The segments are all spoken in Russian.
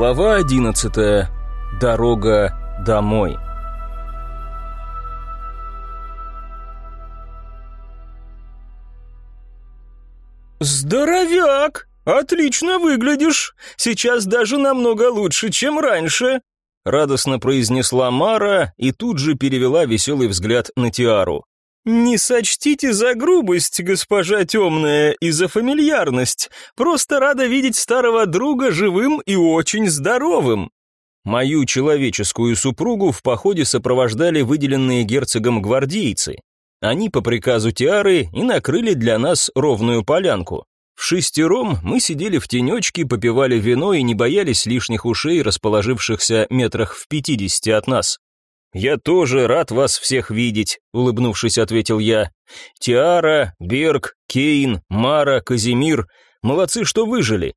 Глава 11. Дорога домой. Здоровяк! Отлично выглядишь. Сейчас даже намного лучше, чем раньше, радостно произнесла Мара и тут же перевела веселый взгляд на Тиару. «Не сочтите за грубость, госпожа темная, и за фамильярность. Просто рада видеть старого друга живым и очень здоровым». Мою человеческую супругу в походе сопровождали выделенные герцогом гвардейцы. Они по приказу Тиары и накрыли для нас ровную полянку. В шестером мы сидели в тенечке, попивали вино и не боялись лишних ушей, расположившихся метрах в пятидесяти от нас. «Я тоже рад вас всех видеть», — улыбнувшись, ответил я. «Тиара, Берг, Кейн, Мара, Казимир. Молодцы, что выжили».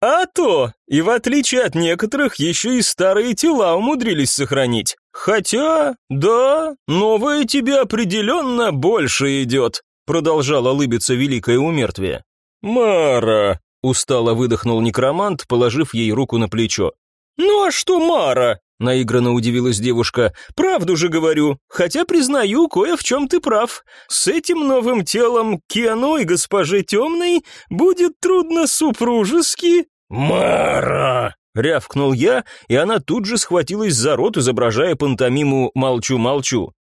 «А то! И в отличие от некоторых, еще и старые тела умудрились сохранить. Хотя, да, новое тебе определенно больше идет», — продолжала улыбиться великое умертвие. «Мара!» — устало выдохнул некромант, положив ей руку на плечо. «Ну а что Мара?» Наигранно удивилась девушка. «Правду же говорю, хотя признаю, кое в чем ты прав. С этим новым телом Киану и госпоже Темной будет трудно супружески...» «Мара!» — рявкнул я, и она тут же схватилась за рот, изображая пантомиму «молчу-молчу».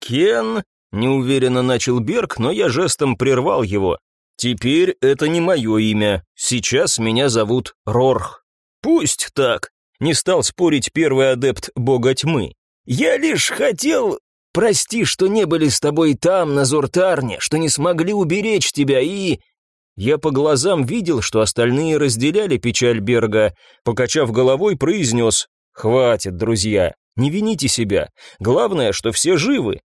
«Кен...» — неуверенно начал Берг, но я жестом прервал его. «Теперь это не мое имя. Сейчас меня зовут Рорх». «Пусть так не стал спорить первый адепт бога тьмы. «Я лишь хотел... Прости, что не были с тобой там, на Зортарне, что не смогли уберечь тебя и...» Я по глазам видел, что остальные разделяли печаль Берга, покачав головой, произнес «Хватит, друзья, не вините себя, главное, что все живы».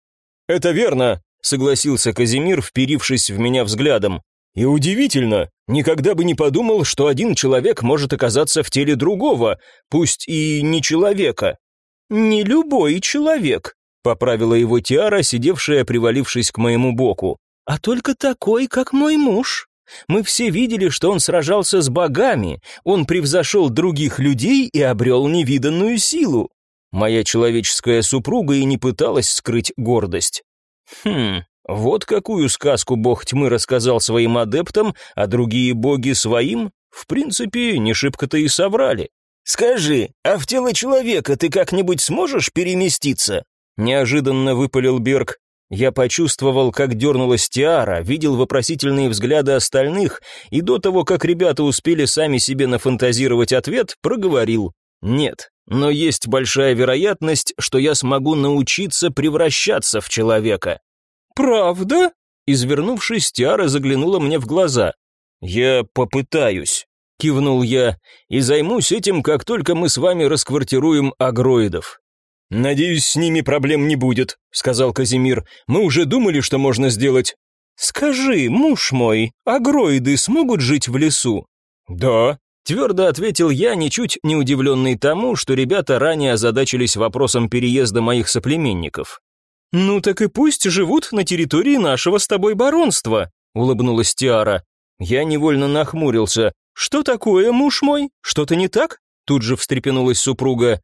«Это верно», — согласился Казимир, вперившись в меня взглядом. И удивительно, никогда бы не подумал, что один человек может оказаться в теле другого, пусть и не человека. «Не любой человек», — поправила его Тиара, сидевшая, привалившись к моему боку, «а только такой, как мой муж. Мы все видели, что он сражался с богами, он превзошел других людей и обрел невиданную силу». Моя человеческая супруга и не пыталась скрыть гордость. «Хм, вот какую сказку бог тьмы рассказал своим адептам, а другие боги своим? В принципе, не шибко-то и соврали. «Скажи, а в тело человека ты как-нибудь сможешь переместиться?» Неожиданно выпалил Берг. Я почувствовал, как дернулась Тиара, видел вопросительные взгляды остальных, и до того, как ребята успели сами себе нафантазировать ответ, проговорил. «Нет, но есть большая вероятность, что я смогу научиться превращаться в человека». «Правда?» Извернувшись, Тиара заглянула мне в глаза. «Я попытаюсь», — кивнул я, «и займусь этим, как только мы с вами расквартируем агроидов». «Надеюсь, с ними проблем не будет», — сказал Казимир. «Мы уже думали, что можно сделать». «Скажи, муж мой, агроиды смогут жить в лесу?» «Да», — твердо ответил я, ничуть не удивленный тому, что ребята ранее озадачились вопросом переезда моих соплеменников. «Ну так и пусть живут на территории нашего с тобой баронства», — улыбнулась Тиара. Я невольно нахмурился. «Что такое, муж мой? Что-то не так?» Тут же встрепенулась супруга.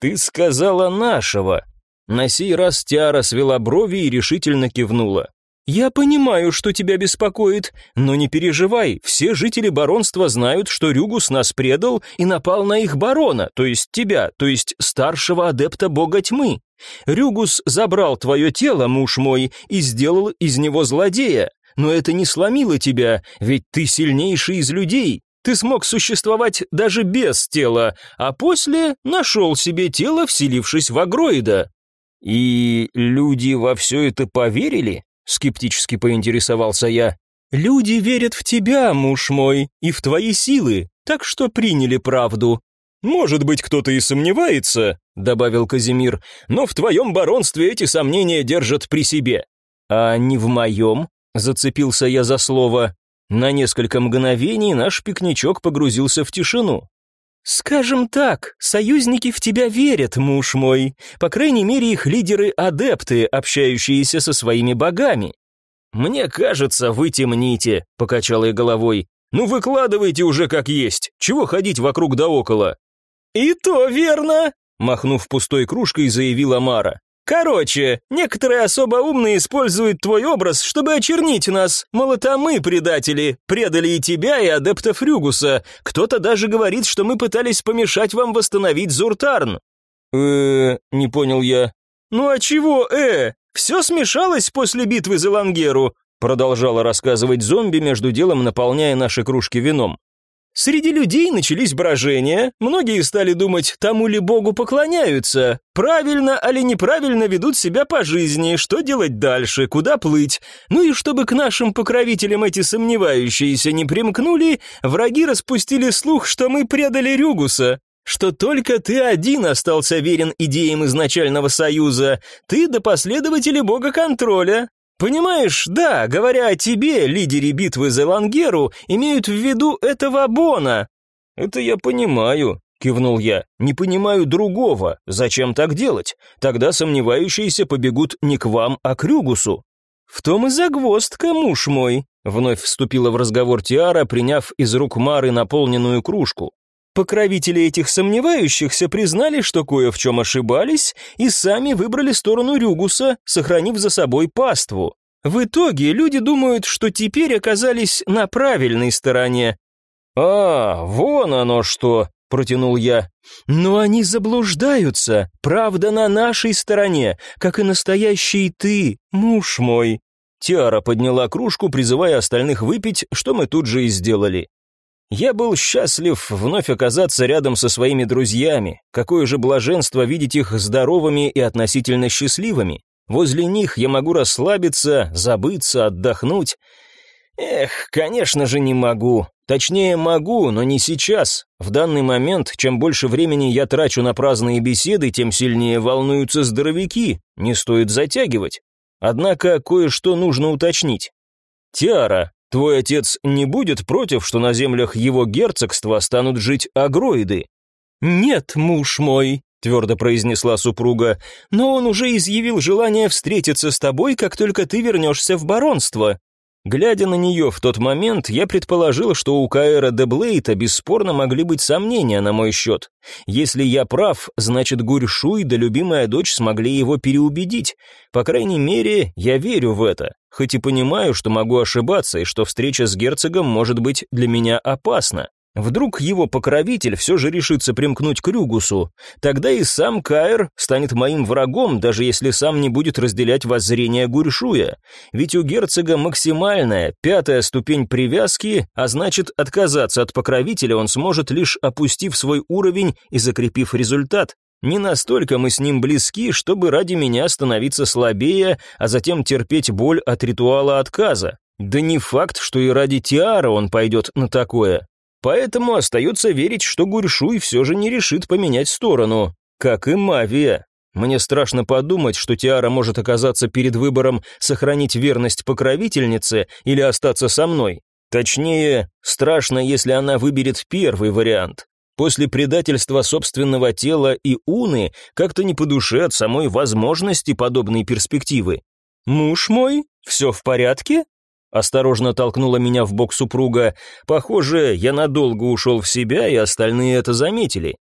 «Ты сказала нашего». На сей раз Тиара свела брови и решительно кивнула. «Я понимаю, что тебя беспокоит, но не переживай, все жители баронства знают, что Рюгус нас предал и напал на их барона, то есть тебя, то есть старшего адепта бога тьмы. Рюгус забрал твое тело, муж мой, и сделал из него злодея, но это не сломило тебя, ведь ты сильнейший из людей, ты смог существовать даже без тела, а после нашел себе тело, вселившись в агроида». «И люди во все это поверили?» скептически поинтересовался я. Люди верят в тебя, муж мой, и в твои силы, так что приняли правду. Может быть, кто-то и сомневается, добавил Казимир, но в твоем баронстве эти сомнения держат при себе. А не в моем, зацепился я за слово. На несколько мгновений наш пикничок погрузился в тишину. «Скажем так, союзники в тебя верят, муж мой. По крайней мере, их лидеры-адепты, общающиеся со своими богами». «Мне кажется, вы темните», — покачал я головой. «Ну выкладывайте уже как есть. Чего ходить вокруг да около?» «И то верно», — махнув пустой кружкой, заявила Мара. Короче, некоторые особо умные используют твой образ, чтобы очернить нас. Мол, это мы предатели, предали и тебя, и адептов Рюгуса. Кто-то даже говорит, что мы пытались помешать вам восстановить Зуртарн. э не понял я. Ну а чего, э? Все смешалось после битвы за Лангеру, продолжала рассказывать зомби, между делом наполняя наши кружки вином. Среди людей начались брожения, многие стали думать, тому ли богу поклоняются, правильно или неправильно ведут себя по жизни, что делать дальше, куда плыть. Ну и чтобы к нашим покровителям эти сомневающиеся не примкнули, враги распустили слух, что мы предали Рюгуса, что только ты один остался верен идеям изначального союза, ты до последователей бога контроля, Понимаешь, да, говоря о тебе, лидере битвы за Лангеру, имеют в виду этого Бона. Это я понимаю, кивнул я. Не понимаю другого. Зачем так делать? Тогда сомневающиеся побегут не к вам, а к Рюгусу. В том и загвоздка, муж мой, вновь вступила в разговор Тиара, приняв из рук Мары наполненную кружку. Покровители этих сомневающихся признали, что кое в чем ошибались, и сами выбрали сторону Рюгуса, сохранив за собой паству. В итоге люди думают, что теперь оказались на правильной стороне. «А, вон оно что!» — протянул я. «Но они заблуждаются, правда на нашей стороне, как и настоящий ты, муж мой». Тиара подняла кружку, призывая остальных выпить, что мы тут же и сделали. Я был счастлив вновь оказаться рядом со своими друзьями. Какое же блаженство видеть их здоровыми и относительно счастливыми. Возле них я могу расслабиться, забыться, отдохнуть. Эх, конечно же не могу. Точнее, могу, но не сейчас. В данный момент, чем больше времени я трачу на праздные беседы, тем сильнее волнуются здоровяки. Не стоит затягивать. Однако кое-что нужно уточнить. Тиара, Твой отец не будет против, что на землях его герцогства станут жить агроиды?» «Нет, муж мой», — твердо произнесла супруга, «но он уже изъявил желание встретиться с тобой, как только ты вернешься в баронство. Глядя на нее в тот момент, я предположил, что у Каэра де Блейта бесспорно могли быть сомнения на мой счет. Если я прав, значит Гурьшуй да любимая дочь смогли его переубедить. По крайней мере, я верю в это, хоть и понимаю, что могу ошибаться и что встреча с герцогом может быть для меня опасна. Вдруг его покровитель все же решится примкнуть к Рюгусу, тогда и сам Каэр станет моим врагом, даже если сам не будет разделять воззрения Гурьшуя. Ведь у герцога максимальная, пятая ступень привязки, а значит, отказаться от покровителя он сможет лишь опустив свой уровень и закрепив результат. Не настолько мы с ним близки, чтобы ради меня становиться слабее, а затем терпеть боль от ритуала отказа. Да не факт, что и ради Тиара он пойдет на такое. Поэтому остается верить, что Гурьшуй все же не решит поменять сторону, как и Мавия. Мне страшно подумать, что Тиара может оказаться перед выбором сохранить верность покровительнице или остаться со мной. Точнее, страшно, если она выберет первый вариант. После предательства собственного тела и уны как-то не по душе от самой возможности подобной перспективы. «Муж мой, все в порядке?» Осторожно толкнула меня в бок супруга. Похоже, я надолго ушел в себя, и остальные это заметили.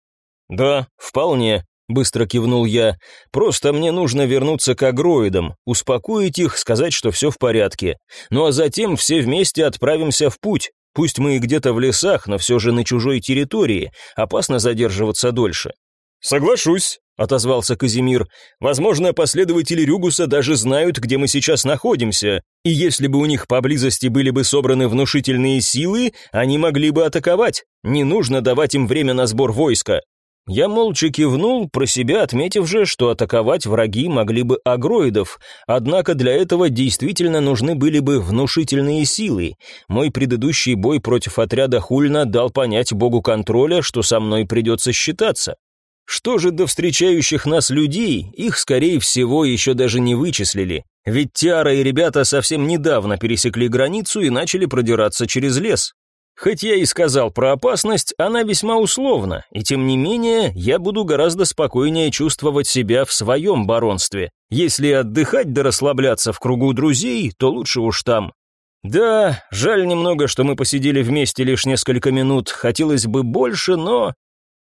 «Да, вполне», — быстро кивнул я. «Просто мне нужно вернуться к агроидам, успокоить их, сказать, что все в порядке. Ну а затем все вместе отправимся в путь. Пусть мы и где-то в лесах, но все же на чужой территории. Опасно задерживаться дольше». «Соглашусь», — отозвался Казимир. «Возможно, последователи Рюгуса даже знают, где мы сейчас находимся, и если бы у них поблизости были бы собраны внушительные силы, они могли бы атаковать. Не нужно давать им время на сбор войска». Я молча кивнул, про себя отметив же, что атаковать враги могли бы агроидов, однако для этого действительно нужны были бы внушительные силы. Мой предыдущий бой против отряда Хульна дал понять богу контроля, что со мной придется считаться. Что же до встречающих нас людей, их, скорее всего, еще даже не вычислили. Ведь Тиара и ребята совсем недавно пересекли границу и начали продираться через лес. Хоть я и сказал про опасность, она весьма условна, и тем не менее я буду гораздо спокойнее чувствовать себя в своем баронстве. Если отдыхать да расслабляться в кругу друзей, то лучше уж там. Да, жаль немного, что мы посидели вместе лишь несколько минут, хотелось бы больше, но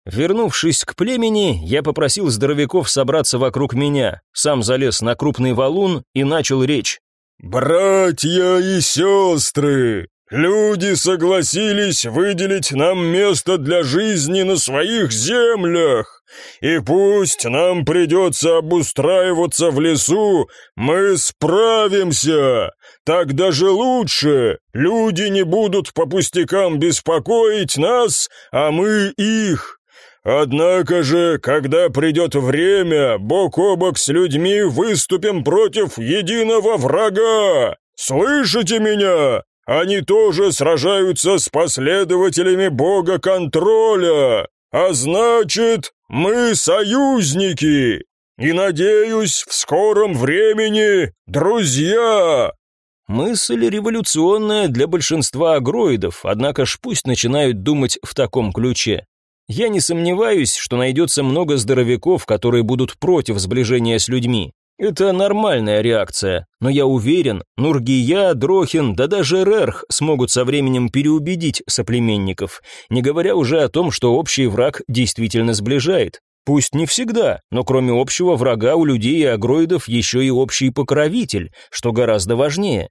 Вернувшись к племени, я попросил здоровяков собраться вокруг меня, сам залез на крупный валун и начал речь. «Братья и сестры, люди согласились выделить нам место для жизни на своих землях, и пусть нам придется обустраиваться в лесу, мы справимся, так даже лучше, люди не будут по пустякам беспокоить нас, а мы их». Однако же, когда придет время, бок о бок с людьми выступим против единого врага. Слышите меня? Они тоже сражаются с последователями бога контроля. А значит, мы союзники. И надеюсь, в скором времени друзья. Мысль революционная для большинства агроидов, однако ж пусть начинают думать в таком ключе. Я не сомневаюсь, что найдется много здоровяков, которые будут против сближения с людьми. Это нормальная реакция, но я уверен, Нургия, Дрохин, да даже Рерх смогут со временем переубедить соплеменников, не говоря уже о том, что общий враг действительно сближает. Пусть не всегда, но кроме общего врага у людей и агроидов еще и общий покровитель, что гораздо важнее.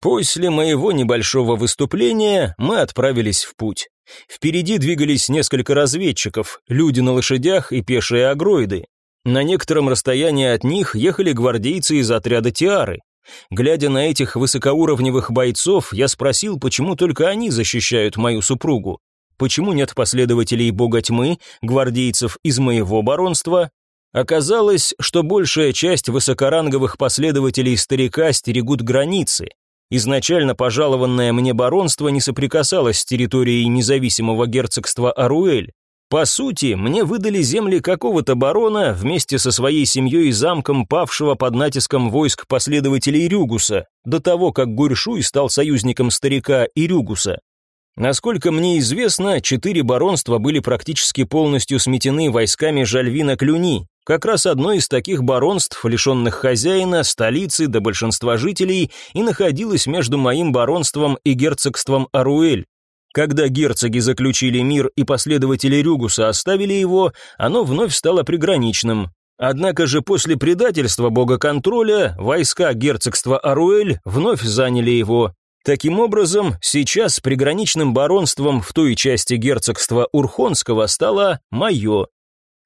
После моего небольшого выступления мы отправились в путь. Впереди двигались несколько разведчиков, люди на лошадях и пешие агроиды. На некотором расстоянии от них ехали гвардейцы из отряда Тиары. Глядя на этих высокоуровневых бойцов, я спросил, почему только они защищают мою супругу. Почему нет последователей бога тьмы, гвардейцев из моего баронства? Оказалось, что большая часть высокоранговых последователей старика стерегут границы, Изначально пожалованное мне баронство не соприкасалось с территорией независимого герцогства Аруэль. По сути, мне выдали земли какого-то барона вместе со своей семьей и замком павшего под натиском войск последователей Рюгуса, до того, как Гуршуй стал союзником старика Ирюгуса. Насколько мне известно, четыре баронства были практически полностью сметены войсками Жальвина Клюни, как раз одно из таких баронств, лишенных хозяина, столицы до большинства жителей, и находилось между моим баронством и герцогством Аруэль. Когда герцоги заключили мир и последователи Рюгуса оставили его, оно вновь стало приграничным. Однако же после предательства бога контроля войска герцогства Аруэль вновь заняли его. Таким образом, сейчас приграничным баронством в той части герцогства Урхонского стало мое,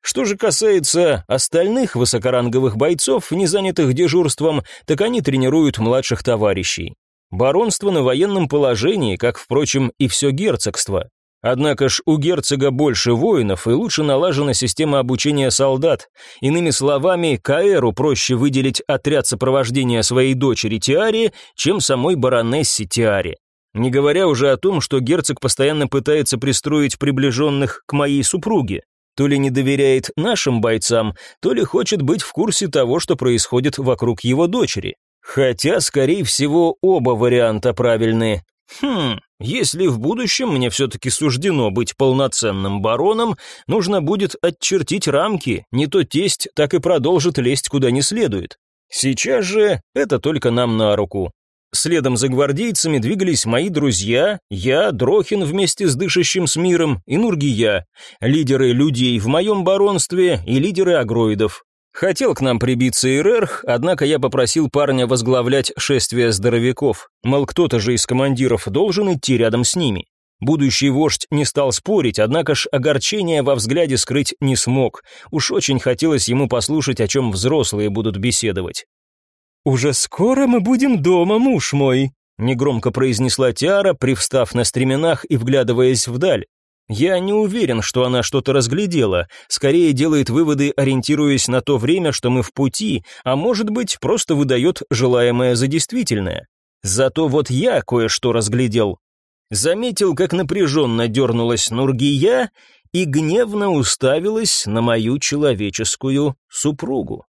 что же касается остальных высокоранговых бойцов, не занятых дежурством, так они тренируют младших товарищей. Баронство на военном положении, как, впрочем, и все герцогство. Однако ж у герцога больше воинов и лучше налажена система обучения солдат. Иными словами, Каэру проще выделить отряд сопровождения своей дочери Тиаре, чем самой баронессе Тиаре. Не говоря уже о том, что герцог постоянно пытается пристроить приближенных к моей супруге то ли не доверяет нашим бойцам, то ли хочет быть в курсе того, что происходит вокруг его дочери. Хотя, скорее всего, оба варианта правильные. Хм, если в будущем мне все-таки суждено быть полноценным бароном, нужно будет отчертить рамки, не то тесть так и продолжит лезть куда не следует. Сейчас же это только нам на руку. Следом за гвардейцами двигались мои друзья, я, Дрохин вместе с дышащим с миром и Нургия, лидеры людей в моем баронстве и лидеры агроидов. Хотел к нам прибиться Ирерх, однако я попросил парня возглавлять шествие здоровяков, мол, кто-то же из командиров должен идти рядом с ними. Будущий вождь не стал спорить, однако ж огорчение во взгляде скрыть не смог. Уж очень хотелось ему послушать, о чем взрослые будут беседовать. «Уже скоро мы будем дома, муж мой», — негромко произнесла Тиара, привстав на стременах и вглядываясь вдаль. Я не уверен, что она что-то разглядела, скорее делает выводы, ориентируясь на то время, что мы в пути, а может быть, просто выдает желаемое за действительное. Зато вот я кое-что разглядел. Заметил, как напряженно дернулась Нургия и гневно уставилась на мою человеческую супругу.